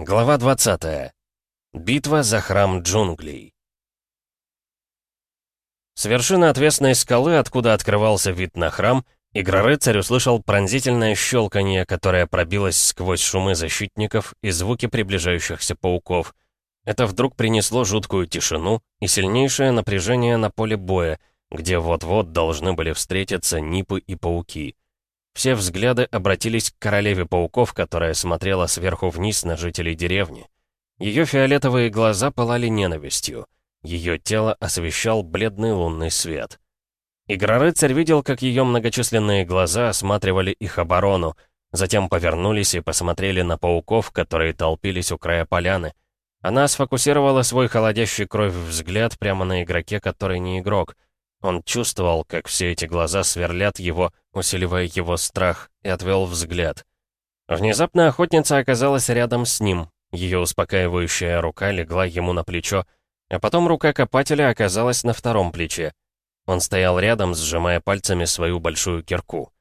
Глава 20. Битва за храм джунглей. С вершины отвесной скалы, откуда открывался вид на храм, Игрорыцарь услышал пронзительное щелканье, которое пробилось сквозь шумы защитников и звуки приближающихся пауков. Это вдруг принесло жуткую тишину и сильнейшее напряжение на поле боя, где вот-вот должны были встретиться Нипы и пауки. Все взгляды обратились к королеве пауков, которая смотрела сверху вниз на жителей деревни. Ее фиолетовые глаза пылали ненавистью. Ее тело освещал бледный лунный свет. Игрорыцарь видел, как ее многочисленные глаза осматривали их оборону, затем повернулись и посмотрели на пауков, которые толпились у края поляны. Она сфокусировала свой холодящий кровь взгляд прямо на игроке, который не игрок — он чувствовал, как все эти глаза сверлят его, усиливая его страх, и отвел взгляд. Внезапно охотница оказалась рядом с ним. Ее успокаивающая рука легла ему на плечо, а потом рука копателя оказалась на втором плече. Он стоял рядом, сжимая пальцами свою большую кирку.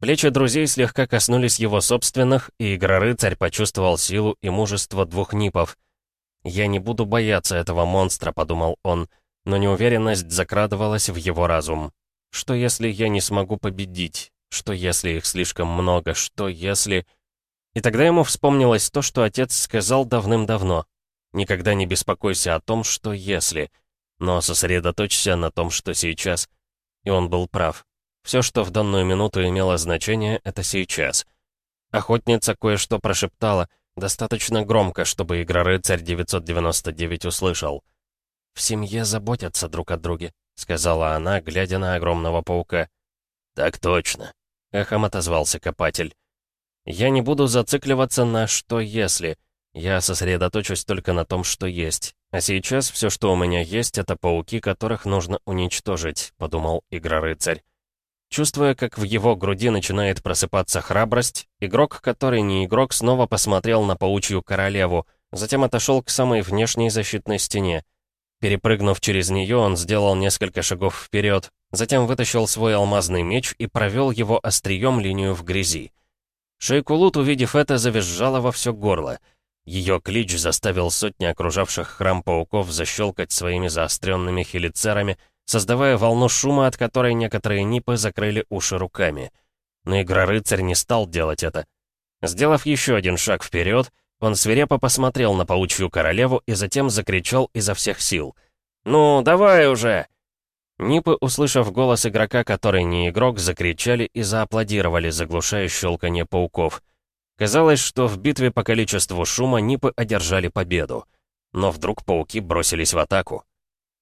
Плечи друзей слегка коснулись его собственных, и Игрорыцарь почувствовал силу и мужество двух нипов. «Я не буду бояться этого монстра», — подумал он, — но неуверенность закрадывалась в его разум. Что если я не смогу победить? Что если их слишком много? Что если... И тогда ему вспомнилось то, что отец сказал давным-давно. Никогда не беспокойся о том, что если, но сосредоточься на том, что сейчас. И он был прав. Все, что в данную минуту имело значение, это сейчас. Охотница кое-что прошептала, достаточно громко, чтобы игрорыцарь 999 услышал — «В семье заботятся друг о друге», — сказала она, глядя на огромного паука. «Так точно», — эхом отозвался копатель. «Я не буду зацикливаться на «что если». Я сосредоточусь только на том, что есть. А сейчас все, что у меня есть, это пауки, которых нужно уничтожить», — подумал Игрорыцарь. Чувствуя, как в его груди начинает просыпаться храбрость, игрок, который не игрок, снова посмотрел на паучью королеву, затем отошел к самой внешней защитной стене. Перепрыгнув через нее, он сделал несколько шагов вперед, затем вытащил свой алмазный меч и провел его острием линию в грязи. Шейкулут, увидев это, завизжала во все горло. Ее клич заставил сотни окружавших храм пауков защелкать своими заостренными хелицерами, создавая волну шума, от которой некоторые нипы закрыли уши руками. Но Игрорыцарь не стал делать это. Сделав еще один шаг вперед, он свирепо посмотрел на паучью королеву и затем закричал изо всех сил. «Ну, давай уже!» Нипы, услышав голос игрока, который не игрок, закричали и зааплодировали, заглушая щелканье пауков. Казалось, что в битве по количеству шума Нипы одержали победу. Но вдруг пауки бросились в атаку.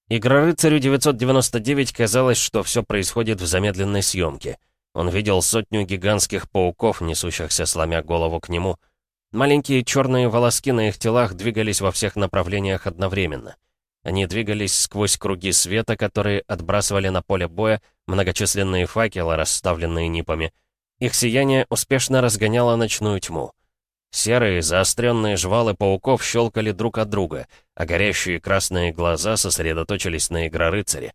Игрорыцарю 999 казалось, что все происходит в замедленной съемке. Он видел сотню гигантских пауков, несущихся сломя голову к нему — Маленькие черные волоски на их телах двигались во всех направлениях одновременно. Они двигались сквозь круги света, которые отбрасывали на поле боя многочисленные факелы, расставленные нипами. Их сияние успешно разгоняло ночную тьму. Серые, заостренные жвалы пауков щелкали друг от друга, а горящие красные глаза сосредоточились на игрорыцаре.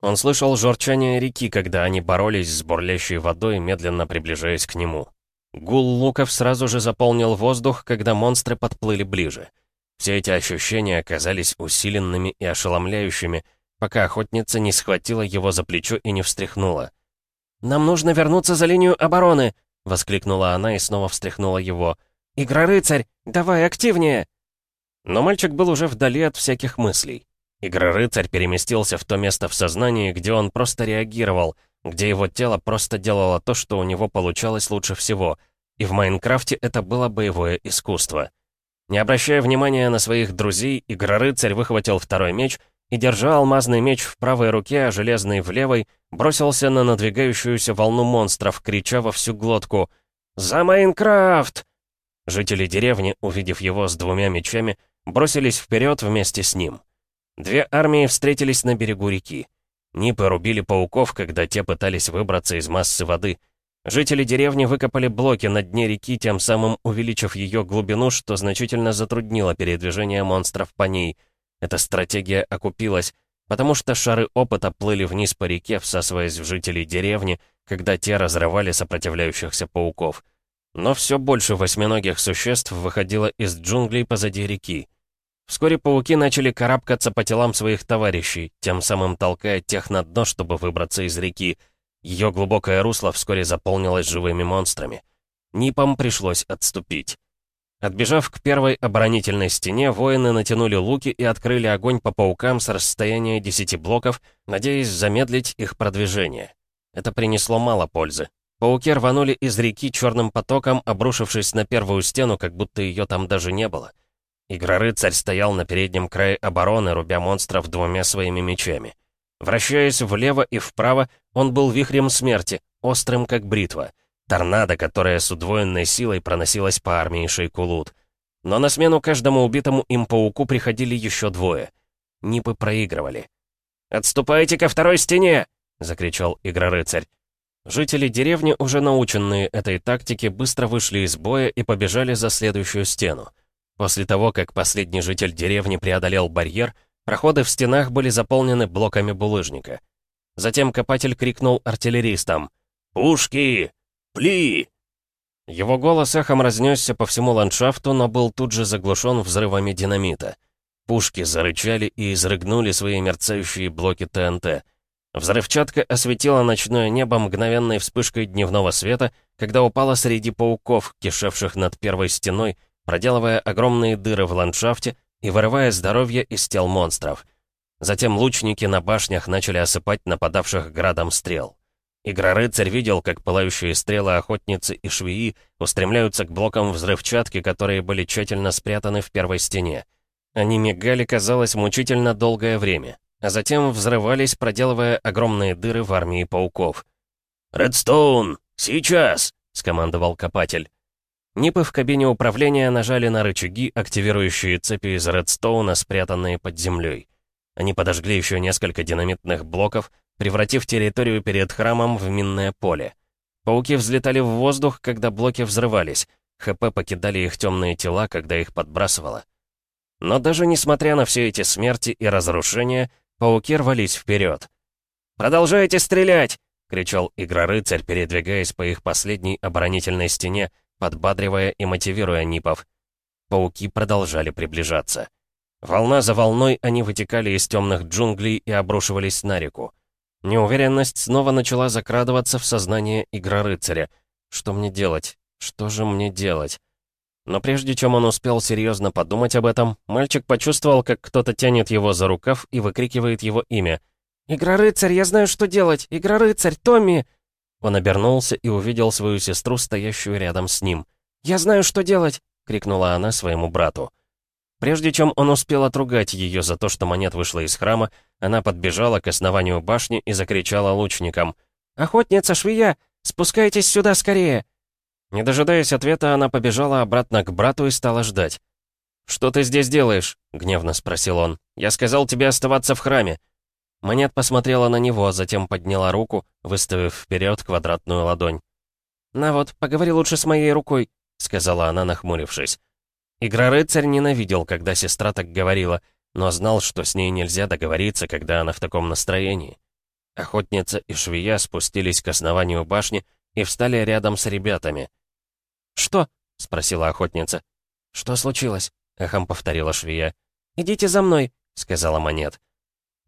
Он слышал журчание реки, когда они боролись с бурлящей водой, медленно приближаясь к нему. Гул луков сразу же заполнил воздух, когда монстры подплыли ближе. Все эти ощущения оказались усиленными и ошеломляющими, пока охотница не схватила его за плечо и не встряхнула. «Нам нужно вернуться за линию обороны!» — воскликнула она и снова встряхнула его. «Игрорыцарь, давай активнее!» Но мальчик был уже вдали от всяких мыслей. Игрорыцарь переместился в то место в сознании, где он просто реагировал, где его тело просто делало то, что у него получалось лучше всего, и в Майнкрафте это было боевое искусство. Не обращая внимания на своих друзей, Игрорыцарь выхватил второй меч и, держа алмазный меч в правой руке, а железный в левой, бросился на надвигающуюся волну монстров, крича во всю глотку «За Майнкрафт!». Жители деревни, увидев его с двумя мечами, бросились вперед вместе с ним. Две армии встретились на берегу реки. Нипы рубили пауков, когда те пытались выбраться из массы воды. Жители деревни выкопали блоки на дне реки, тем самым увеличив ее глубину, что значительно затруднило передвижение монстров по ней. Эта стратегия окупилась, потому что шары опыта плыли вниз по реке, всасываясь в жителей деревни, когда те разрывали сопротивляющихся пауков. Но все больше восьминогих существ выходило из джунглей позади реки. Вскоре пауки начали карабкаться по телам своих товарищей, тем самым толкая тех на дно, чтобы выбраться из реки. Ее глубокое русло вскоре заполнилось живыми монстрами. Нипам пришлось отступить. Отбежав к первой оборонительной стене, воины натянули луки и открыли огонь по паукам с расстояния 10 блоков, надеясь замедлить их продвижение. Это принесло мало пользы. Пауки рванули из реки черным потоком, обрушившись на первую стену, как будто ее там даже не было. Игрорыцарь стоял на переднем крае обороны, рубя монстров двумя своими мечами. Вращаясь влево и вправо, он был вихрем смерти, острым как бритва. Торнадо, которая с удвоенной силой проносилась по армии Шейкулут. Но на смену каждому убитому им пауку приходили еще двое. Нипы проигрывали. «Отступайте ко второй стене!» — закричал Игрорыцарь. Жители деревни, уже наученные этой тактике, быстро вышли из боя и побежали за следующую стену. После того, как последний житель деревни преодолел барьер, проходы в стенах были заполнены блоками булыжника. Затем копатель крикнул артиллеристам «Пушки! Пли!» Его голос эхом разнесся по всему ландшафту, но был тут же заглушен взрывами динамита. Пушки зарычали и изрыгнули свои мерцающие блоки ТНТ. Взрывчатка осветила ночное небо мгновенной вспышкой дневного света, когда упала среди пауков, кишевших над первой стеной, проделывая огромные дыры в ландшафте и вырывая здоровье из тел монстров. Затем лучники на башнях начали осыпать нападавших градом стрел. Игрорыцарь видел, как пылающие стрелы охотницы и швеи устремляются к блокам взрывчатки, которые были тщательно спрятаны в первой стене. Они мигали, казалось, мучительно долгое время, а затем взрывались, проделывая огромные дыры в армии пауков. «Редстоун! Сейчас!» — скомандовал копатель. Нипы в кабине управления нажали на рычаги, активирующие цепи из редстоуна, спрятанные под землей. Они подожгли еще несколько динамитных блоков, превратив территорию перед храмом в минное поле. Пауки взлетали в воздух, когда блоки взрывались. ХП покидали их темные тела, когда их подбрасывало. Но даже несмотря на все эти смерти и разрушения, пауки рвались вперед. «Продолжайте стрелять!» — кричал Игрорыцарь, передвигаясь по их последней оборонительной стене, подбадривая и мотивируя Нипов. Пауки продолжали приближаться. Волна за волной они вытекали из темных джунглей и обрушивались на реку. Неуверенность снова начала закрадываться в сознание Игрорыцаря. Что мне делать? Что же мне делать? Но прежде чем он успел серьезно подумать об этом, мальчик почувствовал, как кто-то тянет его за рукав и выкрикивает его имя. «Игрорыцарь, я знаю, что делать! Игрорыцарь, Томми!» Он обернулся и увидел свою сестру, стоящую рядом с ним. «Я знаю, что делать!» — крикнула она своему брату. Прежде чем он успел отругать ее за то, что монет вышла из храма, она подбежала к основанию башни и закричала лучникам. «Охотница, швея! Спускайтесь сюда скорее!» Не дожидаясь ответа, она побежала обратно к брату и стала ждать. «Что ты здесь делаешь?» — гневно спросил он. «Я сказал тебе оставаться в храме. Монет посмотрела на него, затем подняла руку, выставив вперед квадратную ладонь. «На вот, поговори лучше с моей рукой», — сказала она, нахмурившись. Игрорыцарь ненавидел, когда сестра так говорила, но знал, что с ней нельзя договориться, когда она в таком настроении. Охотница и швея спустились к основанию башни и встали рядом с ребятами. «Что?» — спросила охотница. «Что случилось?» — эхом повторила швея. «Идите за мной», — сказала Монет.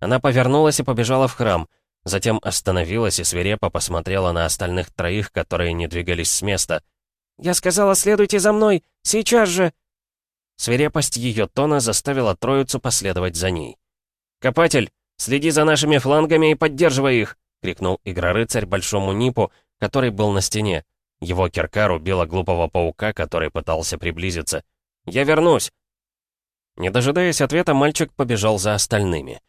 Она повернулась и побежала в храм, затем остановилась и свирепо посмотрела на остальных троих, которые не двигались с места. «Я сказала, следуйте за мной! Сейчас же!» Свирепость ее тона заставила троицу последовать за ней. «Копатель, следи за нашими флангами и поддерживай их!» — крикнул игрорыцарь большому Нипу, который был на стене. Его кирка рубила глупого паука, который пытался приблизиться. «Я вернусь!» Не дожидаясь ответа, мальчик побежал за остальными.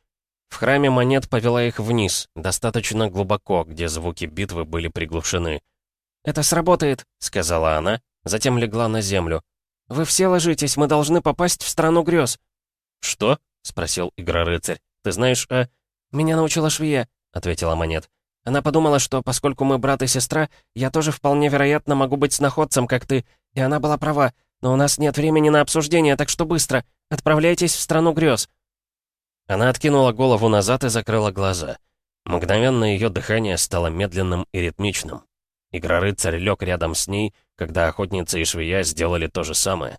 В храме монет повела их вниз, достаточно глубоко, где звуки битвы были приглушены. «Это сработает», — сказала она, затем легла на землю. «Вы все ложитесь, мы должны попасть в страну грез». «Что?» — спросил Игрорыцарь. «Ты знаешь, а...» «Меня научила швея», — ответила монет. «Она подумала, что, поскольку мы брат и сестра, я тоже вполне вероятно могу быть сноходцем, как ты, и она была права, но у нас нет времени на обсуждение, так что быстро, отправляйтесь в страну грез». Она откинула голову назад и закрыла глаза. Мгновенно ее дыхание стало медленным и ритмичным. Игрорыцарь лег рядом с ней, когда охотница и швея сделали то же самое.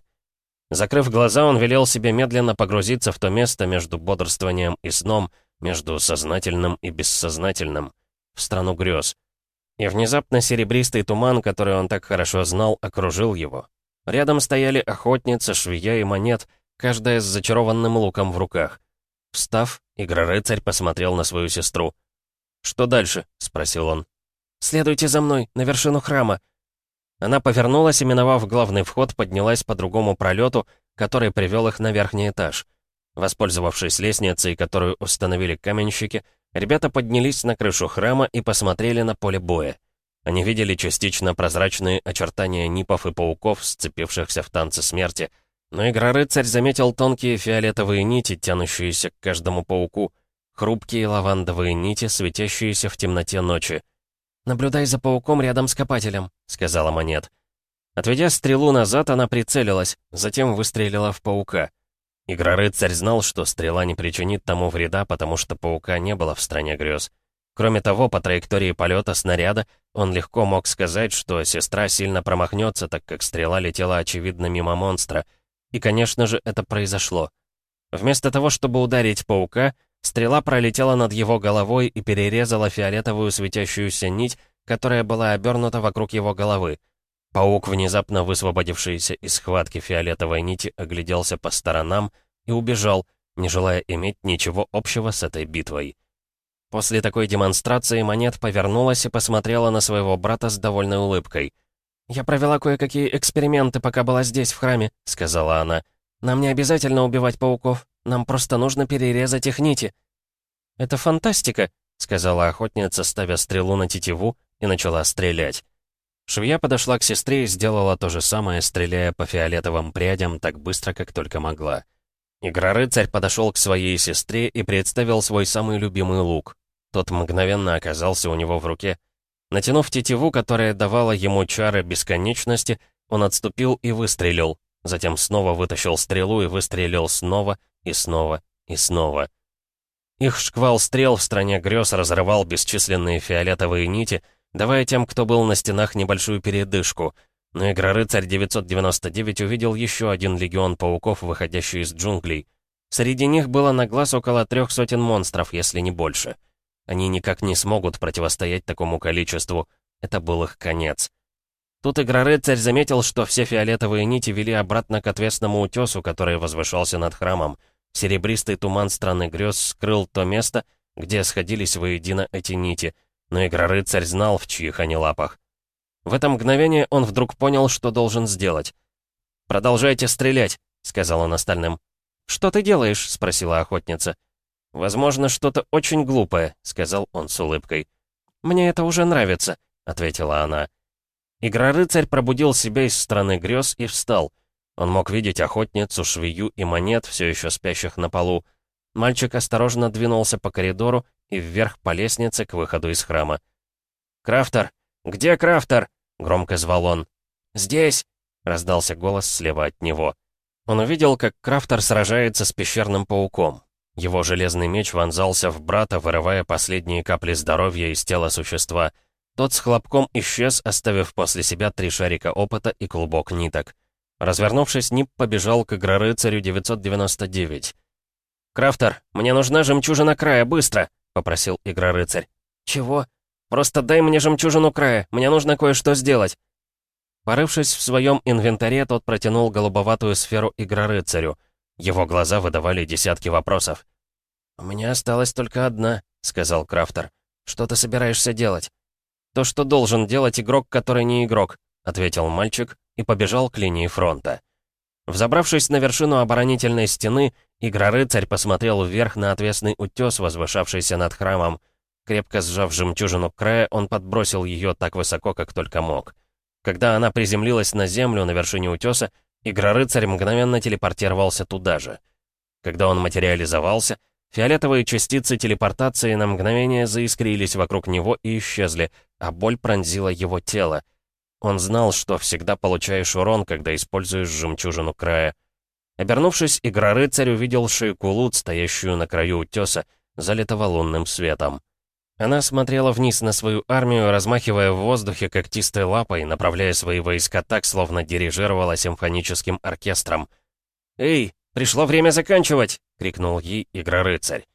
Закрыв глаза, он велел себе медленно погрузиться в то место между бодрствованием и сном, между сознательным и бессознательным, в страну грез. И внезапно серебристый туман, который он так хорошо знал, окружил его. Рядом стояли охотница, швея и монет, каждая с зачарованным луком в руках. Встав, Игрорыцарь посмотрел на свою сестру. «Что дальше?» — спросил он. «Следуйте за мной, на вершину храма». Она повернулась и, миновав главный вход, поднялась по другому пролету, который привел их на верхний этаж. Воспользовавшись лестницей, которую установили каменщики, ребята поднялись на крышу храма и посмотрели на поле боя. Они видели частично прозрачные очертания нипов и пауков, сцепившихся в танце смерти. Но Игрорыцарь заметил тонкие фиолетовые нити, тянущиеся к каждому пауку, хрупкие лавандовые нити, светящиеся в темноте ночи. «Наблюдай за пауком рядом с копателем», — сказала Монет. Отведя стрелу назад, она прицелилась, затем выстрелила в паука. Игрорыцарь знал, что стрела не причинит тому вреда, потому что паука не было в стране грез. Кроме того, по траектории полета снаряда он легко мог сказать, что сестра сильно промахнется, так как стрела летела очевидно мимо монстра. И, конечно же, это произошло. Вместо того, чтобы ударить паука, стрела пролетела над его головой и перерезала фиолетовую светящуюся нить, которая была обернута вокруг его головы. Паук, внезапно высвободившийся из схватки фиолетовой нити, огляделся по сторонам и убежал, не желая иметь ничего общего с этой битвой. После такой демонстрации Монет повернулась и посмотрела на своего брата с довольной улыбкой. «Я провела кое-какие эксперименты, пока была здесь, в храме», — сказала она. «Нам не обязательно убивать пауков, нам просто нужно перерезать их нити». «Это фантастика», — сказала охотница, ставя стрелу на тетиву, и начала стрелять. Швея подошла к сестре и сделала то же самое, стреляя по фиолетовым прядям так быстро, как только могла. Игрорыцарь подошел к своей сестре и представил свой самый любимый лук. Тот мгновенно оказался у него в руке. Натянув тетиву, которая давала ему чары бесконечности, он отступил и выстрелил. Затем снова вытащил стрелу и выстрелил снова, и снова, и снова. Их шквал стрел в стране грез разрывал бесчисленные фиолетовые нити, давая тем, кто был на стенах, небольшую передышку. Но Игрорыцарь 999 увидел еще один легион пауков, выходящий из джунглей. Среди них было на глаз около трех сотен монстров, если не больше. Они никак не смогут противостоять такому количеству. Это был их конец. Тут Игрорыцарь заметил, что все фиолетовые нити вели обратно к отвесному утесу, который возвышался над храмом. Серебристый туман страны грез скрыл то место, где сходились воедино эти нити, но Игрорыцарь знал, в чьих они лапах. В это мгновение он вдруг понял, что должен сделать. «Продолжайте стрелять», — сказал он остальным. «Что ты делаешь?» — спросила охотница. «Возможно, что-то очень глупое», — сказал он с улыбкой. «Мне это уже нравится», — ответила она. Игрорыцарь пробудил себя из страны грез и встал. Он мог видеть охотницу, швею и монет, все еще спящих на полу. Мальчик осторожно двинулся по коридору и вверх по лестнице к выходу из храма. «Крафтер! Где Крафтер?» — громко звал он. «Здесь!» — раздался голос слева от него. Он увидел, как Крафтер сражается с пещерным пауком. Его железный меч вонзался в брата, вырывая последние капли здоровья из тела существа. Тот с хлопком исчез, оставив после себя три шарика опыта и клубок ниток. Развернувшись, Нип побежал к Игрорыцарю 999. «Крафтер, мне нужна жемчужина края, быстро!» — попросил Игрорыцарь. «Чего? Просто дай мне жемчужину края, мне нужно кое-что сделать». Порывшись в своем инвентаре, тот протянул голубоватую сферу Игрорыцарю — его глаза выдавали десятки вопросов. «У меня осталась только одна», — сказал Крафтер. «Что ты собираешься делать?» «То, что должен делать игрок, который не игрок», — ответил мальчик и побежал к линии фронта. Взобравшись на вершину оборонительной стены, Игрорыцарь посмотрел вверх на отвесный утес, возвышавшийся над храмом. Крепко сжав жемчужину края, он подбросил ее так высоко, как только мог. Когда она приземлилась на землю на вершине утеса, Игрорыцарь мгновенно телепортировался туда же. Когда он материализовался, фиолетовые частицы телепортации на мгновение заискрились вокруг него и исчезли, а боль пронзила его тело. Он знал, что всегда получаешь урон, когда используешь жемчужину края. Обернувшись, Игрорыцарь увидел Шейкулут, стоящую на краю утеса, залитого лунным светом. Она смотрела вниз на свою армию, размахивая в воздухе когтистой лапой, направляя свои войска так, словно дирижировала симфоническим оркестром. «Эй, пришло время заканчивать!» — крикнул ей Игрорыцарь.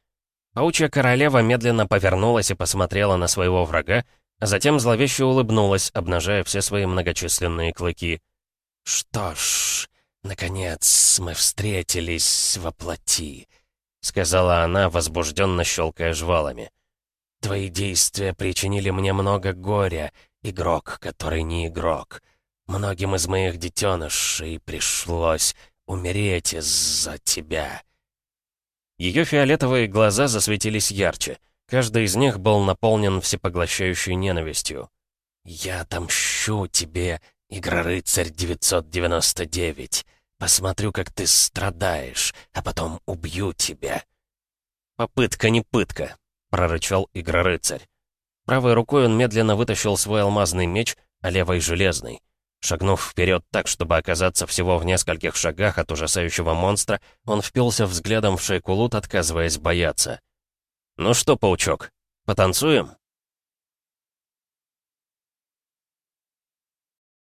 Паучья королева медленно повернулась и посмотрела на своего врага, а затем зловеще улыбнулась, обнажая все свои многочисленные клыки. «Что ж, наконец мы встретились во плоти», — сказала она, возбужденно щелкая жвалами. «Твои действия причинили мне много горя, игрок, который не игрок. Многим из моих детенышей пришлось умереть из-за тебя». Ее фиолетовые глаза засветились ярче. Каждый из них был наполнен всепоглощающей ненавистью. «Я отомщу тебе, Игрорыцарь 999. Посмотрю, как ты страдаешь, а потом убью тебя». «Попытка не пытка», — прорычал Игрорыцарь. Правой рукой он медленно вытащил свой алмазный меч, а левой — железный. Шагнув вперед так, чтобы оказаться всего в нескольких шагах от ужасающего монстра, он впился взглядом в шейку лут, отказываясь бояться. «Ну что, паучок, потанцуем?»